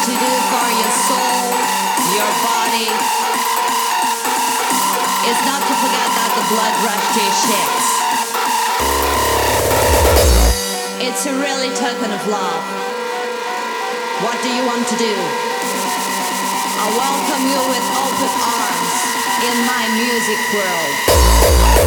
To do for your soul, your body. It's not to forget that the blood rush to your shit. It's a really token of love. What do you want to do? I welcome you with open arms in my music world.